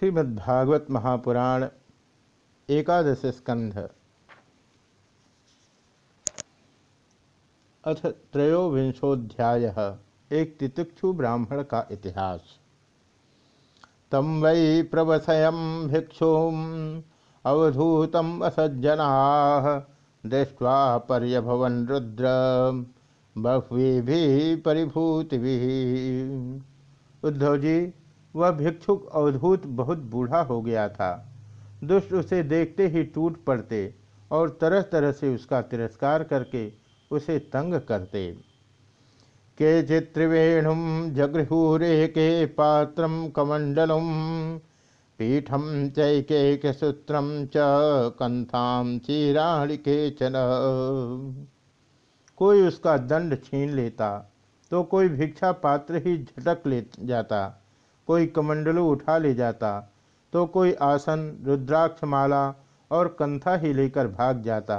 श्रीमद्भागवत महापुराण, एकादश स्कंध। अथ त्रयोविंशोध्याय एक तितिक्षु ब्राह्मण का इतिहास। तम वै प्रवसयम भिक्षु अवधूतम असज्जना, दृष्ट्वा पर्यभवन रुद्र बह्वी भी परिभूति उद्धव जी वह भिक्षुक अवधूत बहुत बूढ़ा हो गया था। दुष्ट उसे देखते ही टूट पड़ते और तरह तरह से उसका तिरस्कार करके उसे तंग करते। के चित्रिवेणु जगृहूरे के पात्र कमंडलम पीठम चैकेक सूत्रम च कंथाम चीराणि के चन कोई उसका दंड छीन लेता तो कोई भिक्षा पात्र ही झटक ले जाता। कोई कमंडलू उठा ले जाता तो कोई आसन, रुद्राक्षमाला और कंथा ही लेकर भाग जाता।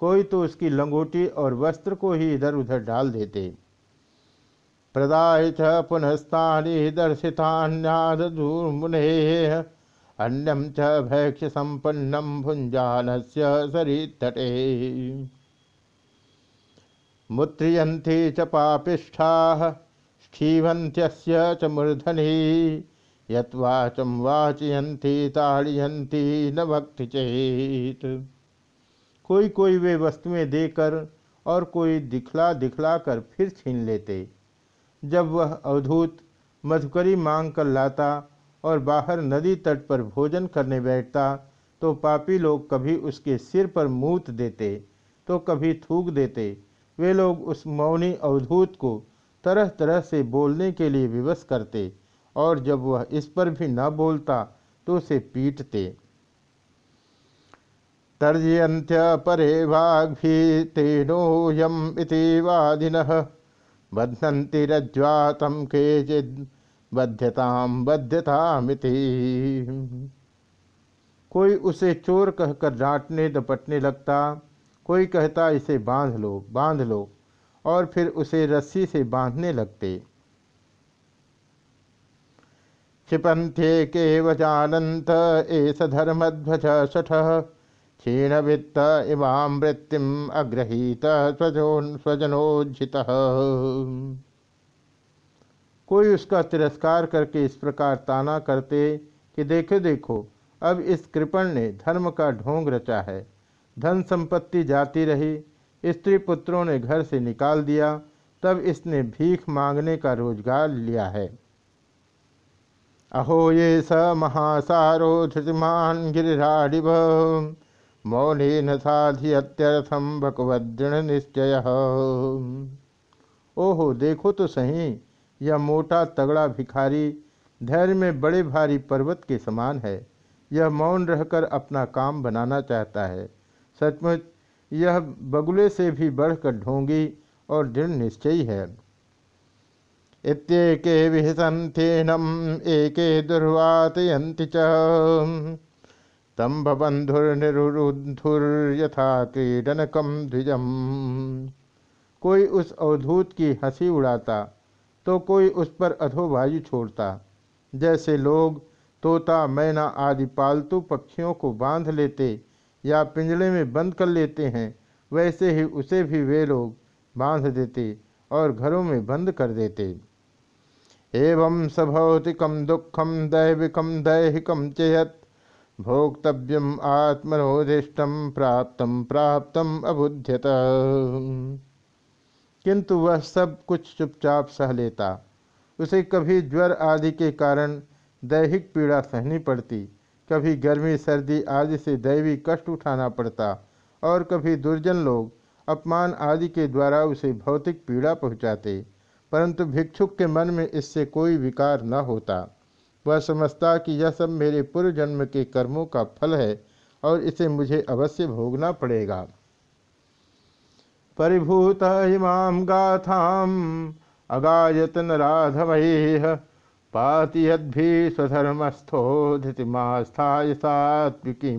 कोई तो उसकी लंगोटी और वस्त्र को ही इधर उधर डाल देते। प्रदाय च पुनस्तानी दर्शितान्यादूर्मुने अन्यम च भैक्ष संपन्नम भुंजान से तटे मुत्रियंती च पापिष्ठा क्षीवंत्य च मूर्धनि यत्वाचम वाचयंती ताड़यंती न भक्ति चेत। कोई कोई वे वस्तुएँ देकर और कोई दिखला दिखला कर फिर छीन लेते। जब वह अवधूत मधुकरी मांग कर लाता और बाहर नदी तट पर भोजन करने बैठता तो पापी लोग कभी उसके सिर पर मूत देते तो कभी थूक देते। वे लोग उस मौनी अवधूत को तरह तरह से बोलने के लिए विवश करते और जब वह इस पर भी न बोलता तो उसे पीटते। तर्जयंत्य परे वाघ्भी तेनोयम वादिन। बध्नन्ति रज्ज्वातम केचिद बध्यताम बध्यतामिति। कोई उसे चोर कहकर डांटने दपटने लगता, कोई कहता इसे बाँध लो बाँध लो। और फिर उसे रस्सी से बांधने लगते। क्षिपंथे के वजानंत एस धर्मध्वज क्षीण वित्त इमाम वृत्तिम अग्रहीत स्वजनोजित कोई उसका तिरस्कार करके इस प्रकार ताना करते कि देखो देखो, अब इस कृपण ने धर्म का ढोंग रचा है, धन संपत्ति जाती रही स्त्री पुत्रों ने घर से निकाल दिया, तब इसने भीख मांगने का रोज़गार लिया है। अहो ये स महासारो धृतिमान गिरिराडिव मौने न साधियत्यर्थम भगवदृढ़ निश्चय। ओहो, देखो तो सही, यह मोटा तगड़ा भिखारी धैर्य में बड़े भारी पर्वत के समान है। यह मौन रहकर अपना काम बनाना चाहता है। सचमुच यह बगुले से भी बढ़कर ढोंगी और दृढ़ निश्चयी है। इत्येके विहसंथेनम एके दुर्वातयंति च। तम क्रीडनकम द्विजम। कोई उस अवधूत की हँसी उड़ाता तो कोई उस पर अधोवायु छोड़ता। जैसे लोग तोता, मैना आदि पालतू पक्षियों को बाँध लेते या पिंजड़े में बंद कर लेते हैं, वैसे ही उसे भी वे लोग बाँध देते और घरों में बंद कर देते। एवं सभौतिकम दुखम दैविकम दैहिकम चेयत भोक्तव्यम आत्मनोदिष्टम प्राप्त प्राप्त अबुध्यत। किंतु वह सब कुछ चुपचाप सह लेता। उसे कभी ज्वर आदि के कारण दैहिक पीड़ा सहनी पड़ती। कभी गर्मी, सर्दी आदि से दैवी कष्ट उठाना पड़ता और कभी दुर्जन लोग अपमान आदि के द्वारा उसे भौतिक पीड़ा पहुँचाते, परंतु भिक्षुक के मन में इससे कोई विकार न होता। वह समझता कि यह सब मेरे पूर्व जन्म के कर्मों का फल है और इसे मुझे अवश्य भोगना पड़ेगा। परिभूत इमाम गाथाम अगायतन राधवैह पाति स्वधर्मस्थो धृतिमास्थाय सात्विकी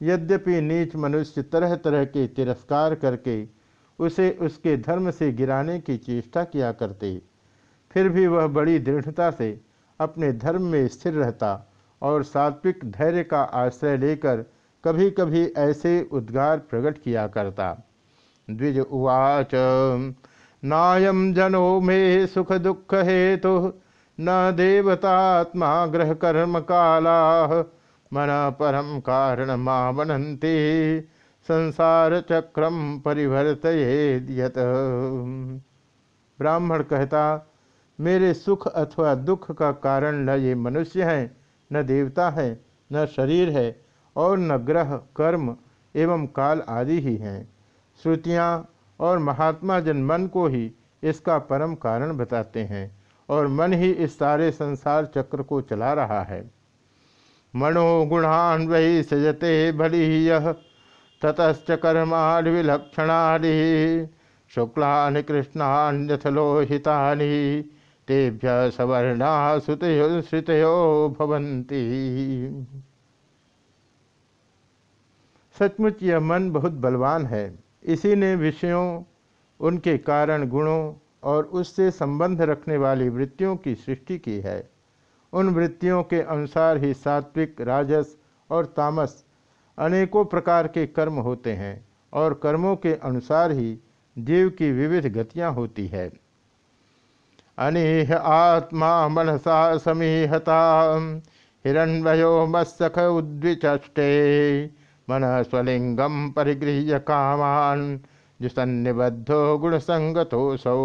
यद्यपि नीच मनुष्य तरह तरह के तिरस्कार करके उसे उसके धर्म से गिराने की चेष्टा किया करते, फिर भी वह बड़ी दृढ़ता से अपने धर्म में स्थिर रहता और सात्विक धैर्य का आश्रय लेकर कभी कभी ऐसे उद्गार प्रकट किया करता। द्विज उवाच नायम जनो मे सुख दुख हेतु न देवतात्मा ग्रह कर्म काला मन परम कारण माँ बनंती संसार चक्रम परिवर्त यत ब्राह्मण कहता, मेरे सुख अथवा दुख का कारण न ये मनुष्य हैं, न देवता है, न शरीर है और न ग्रह, कर्म एवं काल आदि ही हैं। श्रुतियाँ और महात्मा जन मन को ही इसका परम कारण बताते हैं और मन ही इस सारे संसार चक्र को चला रहा है। मनोगुणान वही सजते भली यह ततश्च कर्माणि विलक्षणानि शुक्लानि कृष्णान्यथलोहितानि तेभ्य सवर्णा श्रुतयो श्रुतयो भवन्ति। सचमुच यह मन बहुत बलवान है। इसी ने विषयों, उनके कारण गुणों और उससे संबंध रखने वाली वृत्तियों की सृष्टि की है। उन वृत्तियों के अनुसार ही सात्विक, राजस और तामस अनेकों प्रकार के कर्म होते हैं और कर्मों के अनुसार ही जीव की विविध गतियाँ होती है। अनिह आत्मा मनसा समीहता हिरण्यो मत्सख उद्विचष्टे। मन स्वलिंगम परिगृह्य कामान जुसन्निबद्धो गुण संगतो सौ।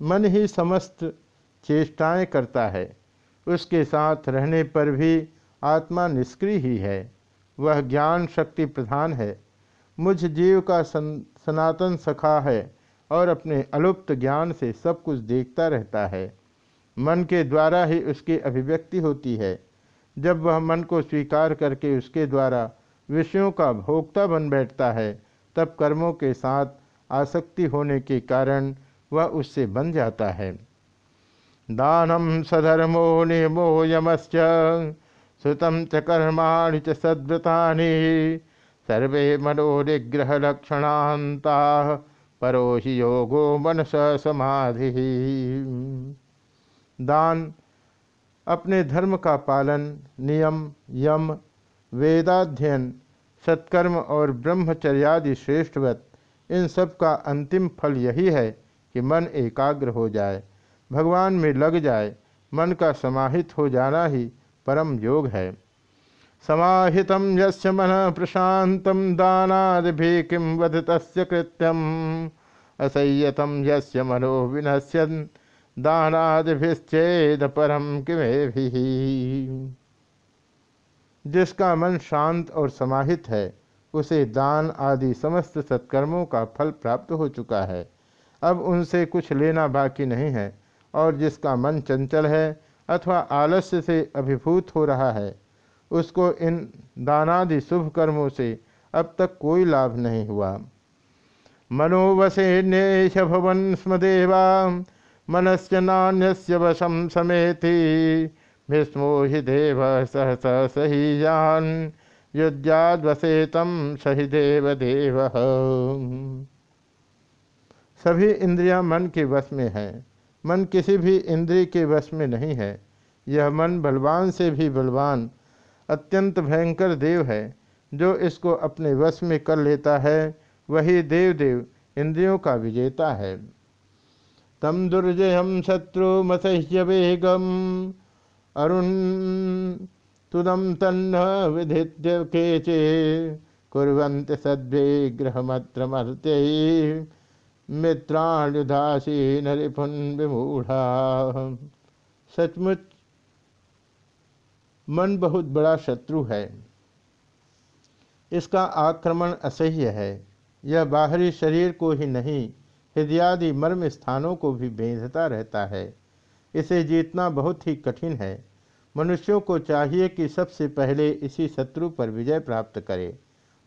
मन ही समस्त चेष्टाएँ करता है उसके साथ रहने पर भी आत्मा निष्क्रिय ही है वह ज्ञान शक्ति प्रधान है। मुझ जीव का सन, सनातन सखा है और अपने अलुप्त ज्ञान से सब कुछ देखता रहता है। मन के द्वारा ही उसकी अभिव्यक्ति होती है। जब वह मन को स्वीकार करके उसके द्वारा विषयों का भोक्ता बन बैठता है, तब कर्मों के साथ आसक्ति होने के कारण वह उससे बन जाता है। दानम सधर्मो नियमो यमश्च सुतम च कर्माणि च सद्व्रतानि सर्वे मनोनिग्रह लक्षणांता परो ही योगो मनस समाधि। दान अपने धर्म का पालन, नियम, यम, वेदाध्ययन, सत्कर्म और ब्रह्मचर्यादि श्रेष्ठवत, इन सब का अंतिम फल यही है कि मन एकाग्र हो जाए। भगवान में लग जाए, मन का समाहित हो जाना ही परम योग है। समाहित यस्य मन प्रशांत दानादि किं वध तस्य कृत्यम। असह्यतम यस्य मनो विनश्यन। दानादिभिश्चेद परम किमे भी जिसका मन शांत और समाहित है, उसे दान आदि समस्त सत्कर्मों का फल प्राप्त हो चुका है। अब उनसे कुछ लेना बाकी नहीं है, और जिसका मन चंचल है अथवा आलस्य से अभिभूत हो रहा है, उसको इन दानादि शुभ कर्मों से अब तक कोई लाभ नहीं हुआ। मनोवसे भवन स्मदेवा मनस्य नान्य वशम समेति। भीष्मो हि देव सहस सहीयान। युद्धाद्वसेतम सही देव। देव सभी इंद्रियाँ मन के वश में हैं। मन किसी भी इंद्रिय के वश में नहीं है। यह मन बलवान से भी बलवान, अत्यंत भयंकर देव है, जो इसको अपने वश में कर लेता है। वही देव देव इंद्रियों का विजेता है। तम दुर्जयम शत्रु मसह्य वेगम। अरुण तुदम तन्न विधित्य केचे कुरंत सद्विग्रहमत्र मित्राणुदासीन रिपुन विमूढ़ा। सचमुच, मन बहुत बड़ा शत्रु है। इसका आक्रमण असह्य है। यह बाहरी शरीर को ही नहीं हृदयादि मर्म स्थानों को भी बेंधता रहता है। इसे जीतना बहुत ही कठिन है। मनुष्यों को चाहिए कि सबसे पहले इसी शत्रु पर विजय प्राप्त करे।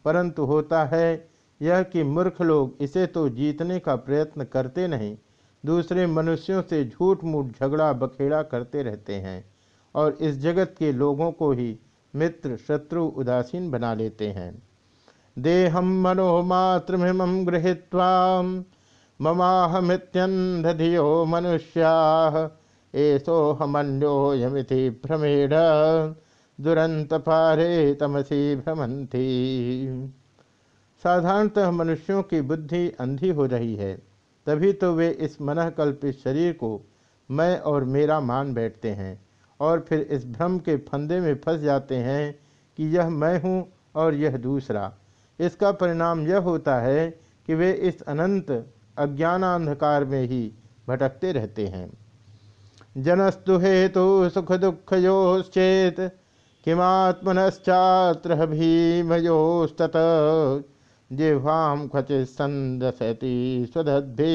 परंतु होता है यह कि मूर्ख लोग इसे तो जीतने का प्रयत्न करते नहीं, दूसरे मनुष्यों से झूठ मूठ झगड़ा बखेड़ा करते रहते हैं और इस जगत के लोगों को ही मित्र, शत्रु, उदासीन बना लेते हैं। देहम मनोमात्रमिम गृहीत्वा ममाहमित्यंधियो मनुष्या। एसोहमन्यो यमिति भ्रमेण। दुरंत पारे तमसी भ्रमंती साधारणतः मनुष्यों की बुद्धि अंधी हो रही है। तभी तो वे इस मन कल्पित शरीर को मैं और मेरा मान बैठते हैं और फिर इस भ्रम के फंदे में फंस जाते हैं कि यह मैं हूँ और यह दूसरा। इसका परिणाम यह होता है कि वे इस अनंत अज्ञानांधकार में ही भटकते रहते हैं। जनस्तु हेतु सुख दुख योश्चेत, किमात्मनश्चात्र भीमयोस्तत जिह्वाम खचि संदसती स्वदद्भि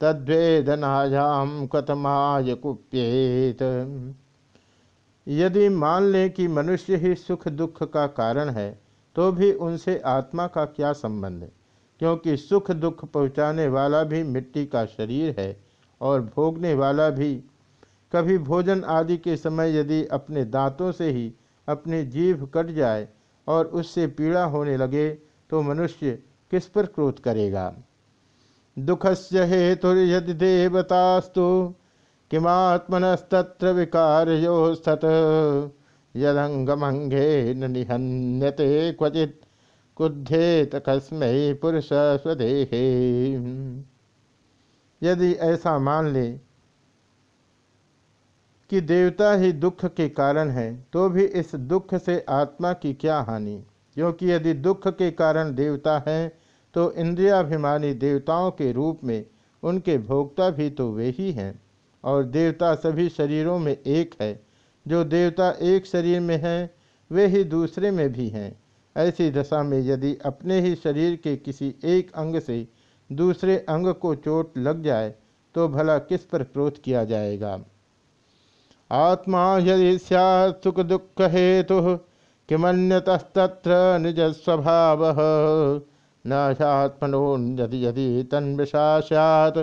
तद्वेदनायाम कतमाय कुप्येत। यदि मान लें कि मनुष्य ही सुख दुख का कारण है तो भी उनसे आत्मा का क्या संबंध क्योंकि सुख दुख पहुँचाने वाला भी मिट्टी का शरीर है और भोगने वाला भी। कभी भोजन आदि के समय यदि अपने दांतों से ही अपनी जीभ कट जाए और उससे पीड़ा होने लगे तो मनुष्य किस पर क्रोध करेगा? दुखस्य हेतुर्यदि देवतास्तु, किमात्मनस्तत्र विकारयोस्तत यदंगमंगे निहन्यते क्वचित। कुद्धेत कस्मै पुरुष स्वदेहे यदि ऐसा मान ले कि देवता ही दुख के कारण है तो भी इस दुख से आत्मा की क्या हानि? क्योंकि यदि दुख के कारण देवता हैं तो इंद्रियाभिमानी देवताओं के रूप में उनके भोक्ता भी तो वे ही हैं। और देवता सभी शरीरों में एक है। जो देवता एक शरीर में है, वे ही दूसरे में भी हैं। ऐसी दशा में यदि अपने ही शरीर के किसी एक अंग से दूसरे अंग को चोट लग जाए तो भला किस पर क्रोध किया जाएगा? आत्मा यदि सुख दुख हेतु किमन्यतस्तत्र निज स्वभाव न यदि यदि तन्विषा सैत्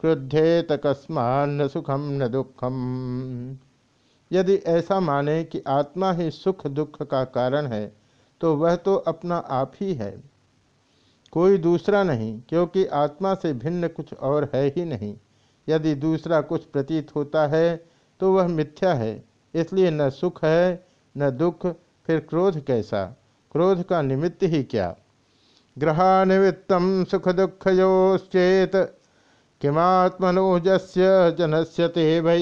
क्रुद्धेत कस्मान सुखम न दुखम। यदि ऐसा माने कि आत्मा ही सुख दुख का कारण है तो वह तो अपना आप ही है। कोई दूसरा नहीं, क्योंकि आत्मा से भिन्न कुछ और है ही नहीं। यदि दूसरा कुछ प्रतीत होता है तो वह मिथ्या है, इसलिए न सुख है, न दुख, फिर क्रोध कैसा? क्रोध का निमित्त ही क्या? ग्रहानिमित्त सुख दुखयोश्चेत किमात्मनोजस्य जनस्य ते वै।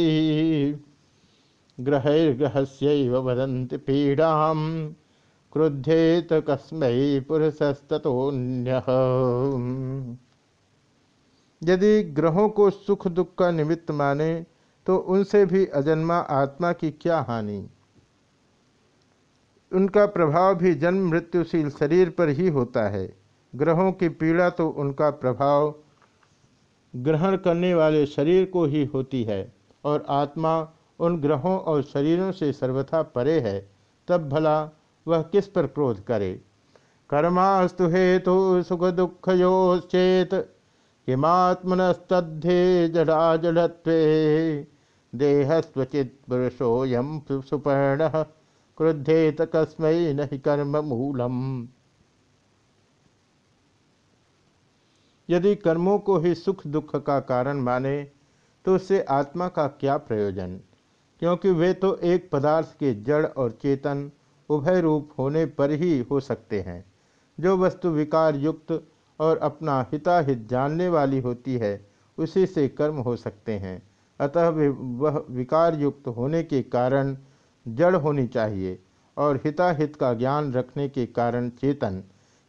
ग्रहैर्ग्रहस्यैव वदन्ति पीडां क्रुद्धेत कस्मै पुरुषस्ततोन्यः यदि ग्रहों को सुख दुख का निमित्त माने तो उनसे भी अजन्मा आत्मा की क्या हानि? उनका प्रभाव भी जन्म मृत्युशील शरीर पर ही होता है। ग्रहों की पीड़ा तो उनका प्रभाव ग्रहण करने वाले शरीर को ही होती है, और आत्मा उन ग्रहों और शरीरों से सर्वथा परे है। तब भला वह किस पर क्रोध करे? कर्मास्तु हेतु सुख दुख योश्चेत किमात्मनस्तद्धे जड़ा जड़त्वे देह स्वचित पुरुषोयम सुपर्ण, क्रुद्धेत कस्मय नहीं कर्म मूलम। यदि कर्मों को ही सुख दुख का कारण माने तो उससे आत्मा का क्या प्रयोजन? क्योंकि वे तो एक पदार्थ के जड़ और चेतन उभय रूप होने पर ही हो सकते हैं। जो वस्तु विकार युक्त और अपना हिताहित जानने वाली होती है, उसी से कर्म हो सकते हैं। अतः वह विकार युक्त होने के कारण जड़ होनी चाहिए और हिताहित का ज्ञान रखने के कारण चेतन।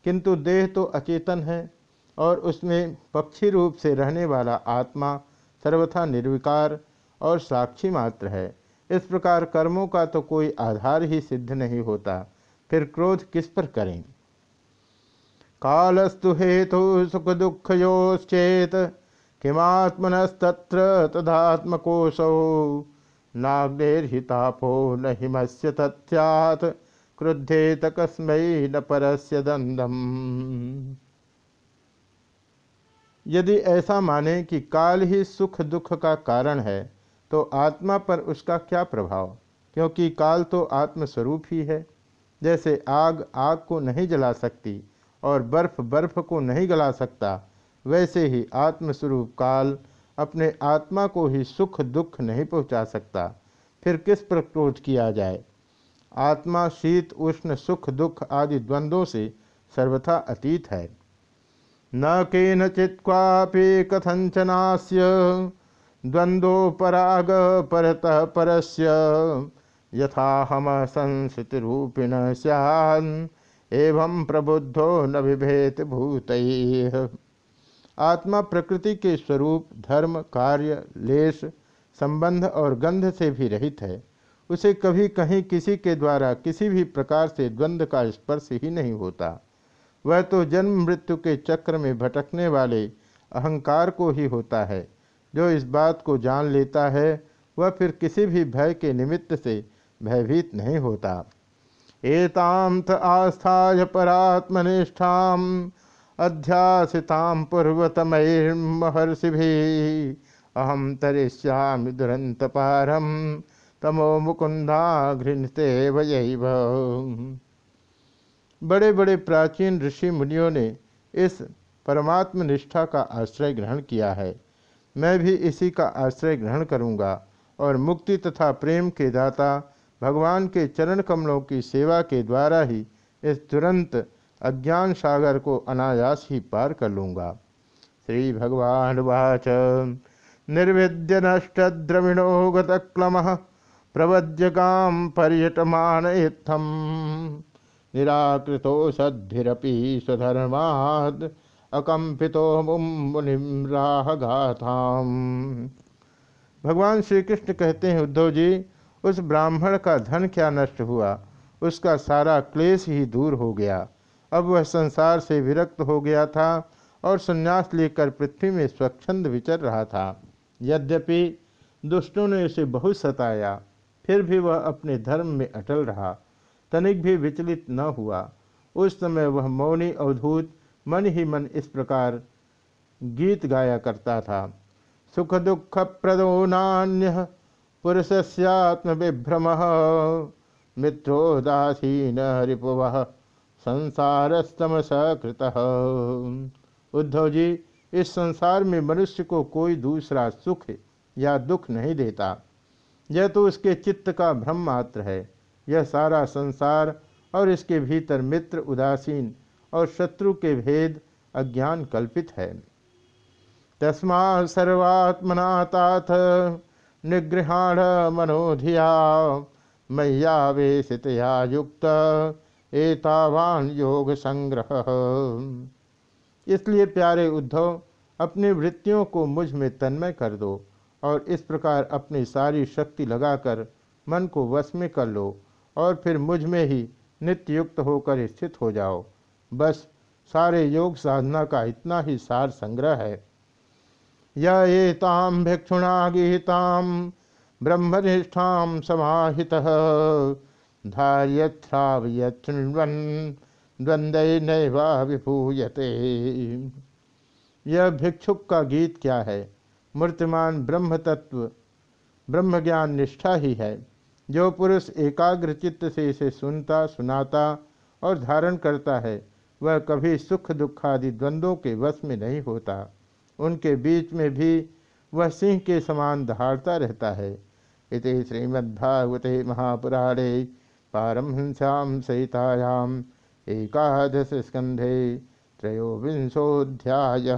किंतु देह तो अचेतन है और उसमें पक्षी रूप से रहने वाला आत्मा सर्वथा निर्विकार और साक्षी मात्र है। इस प्रकार कर्मों का तो कोई आधार ही सिद्ध नहीं होता। फिर क्रोध किस पर करें? कालस्तु हेतु सुख दुख योश्चेत किमात्मनस्तत्र तदात्मकोशौ नाग्नेर्तापो न हिमस्य तथ्यात्, क्रुद्धेत कस्मै न परस्य दंदम यदि ऐसा माने कि काल ही सुख दुख का कारण है तो आत्मा पर उसका क्या प्रभाव? क्योंकि काल तो आत्मस्वरूप ही है। जैसे आग आग को नहीं जला सकती और बर्फ़ बर्फ़ को नहीं गला सकता, वैसे ही आत्मस्वरूप काल अपने आत्मा को ही सुख दुख नहीं पहुँचा सकता। फिर किस पर क्रोध किया जाए? आत्मा, शीत, उष्ण, सुख, दुख आदि द्वंद्वों से सर्वथा अतीत है। न केनचित क्वापि कथंचनास्य द्वंद्वोपराग परत परस्य यथा हम संस्कृति रूपिण सैन एवं प्रबुद्धो न भूत आत्मा प्रकृति के स्वरूप, धर्म, कार्य लेश संबंध और गंध से भी रहित है। उसे कभी कहीं किसी के द्वारा किसी भी प्रकार से द्वंद्व का स्पर्श ही नहीं होता। वह तो जन्म मृत्यु के चक्र में भटकने वाले अहंकार को ही होता है। जो इस बात को जान लेता है, वह फिर किसी भी भय के निमित्त से भयभीत नहीं होता। एतांत आस्थाय परात्मनिष्ठा अध्यासिताम भी अहम तरिष्यामि दुरंत पारम, तमो मुकुंदा घृणते वही बड़े बड़े प्राचीन ऋषि मुनियों ने इस परमात्म निष्ठा का आश्रय ग्रहण किया है। मैं भी इसी का आश्रय ग्रहण करूँगा और मुक्ति तथा प्रेम के दाता भगवान के चरण कमलों की सेवा के द्वारा ही इस तुरंत अज्ञान सागर को अनायास ही पार कर लूँगा। श्री भगवान वाच। निर्विद्य नष्ट द्रविणो गतक्लम प्रवद्य काम पर्यटमान इत्थम। निराकृतो सद्भिरपि स्वधर्माद अकम्पितो मुनिम राहगाथाम। भगवान श्री कृष्ण कहते हैं, उद्धव जी, उस ब्राह्मण का धन क्या नष्ट हुआ? उसका सारा क्लेश ही दूर हो गया। अब वह संसार से विरक्त हो गया था और संन्यास लेकर पृथ्वी में स्वच्छंद विचर रहा था। यद्यपि दुष्टों ने उसे बहुत सताया, फिर भी वह अपने धर्म में अटल रहा। तनिक भी विचलित न हुआ। उस समय वह मौनी अवधूत मन ही मन इस प्रकार गीत गाया करता था। सुख दुख प्रदो नान्य पुरुषस्यात्म विभ्रम मित्रोदासीन रिपुव संसारस्तम सकृत उद्धव जी इस संसार में मनुष्य को कोई दूसरा सुख या दुख नहीं देता। यह तो उसके चित्त का भ्रम मात्र है। यह सारा संसार और इसके भीतर मित्र उदासीन और शत्रु के भेद अज्ञान कल्पित है। तस्मा सर्वात्मनाथ निगृहाण मनोधिया मैयावेशितया युक्त एतावान योग संग्रह। इसलिए प्यारे उद्धव, अपनी वृत्तियों को मुझमें तन्मय कर दो और इस प्रकार अपनी सारी शक्ति लगाकर मन को वश में कर लो और फिर मुझमें ही नित्य युक्त होकर स्थित हो जाओ। बस सारे योग साधना का इतना ही सार संग्रह है। येताम भिक्षुणा गीताम ब्रह्मनिष्ठाम समाहित। धार्यथ्रावयन द्वंद्व नैवा विभूयते। यह भिक्षुक का गीत क्या है? मूर्तिमान ब्रह्म तत्व ब्रह्म ज्ञान निष्ठा ही है। जो पुरुष एकाग्र चित्त से इसे सुनता, सुनाता और धारण करता है वह कभी सुख दुखादि द्वंद्वों के वश में नहीं होता। उनके बीच में भी वह सिंह के समान धारता रहता है। इति श्रीमद्भागवते महापुराणे पारमहंस्याम सहितायाम एकादश स्कंधे त्रयोविंशोध्याय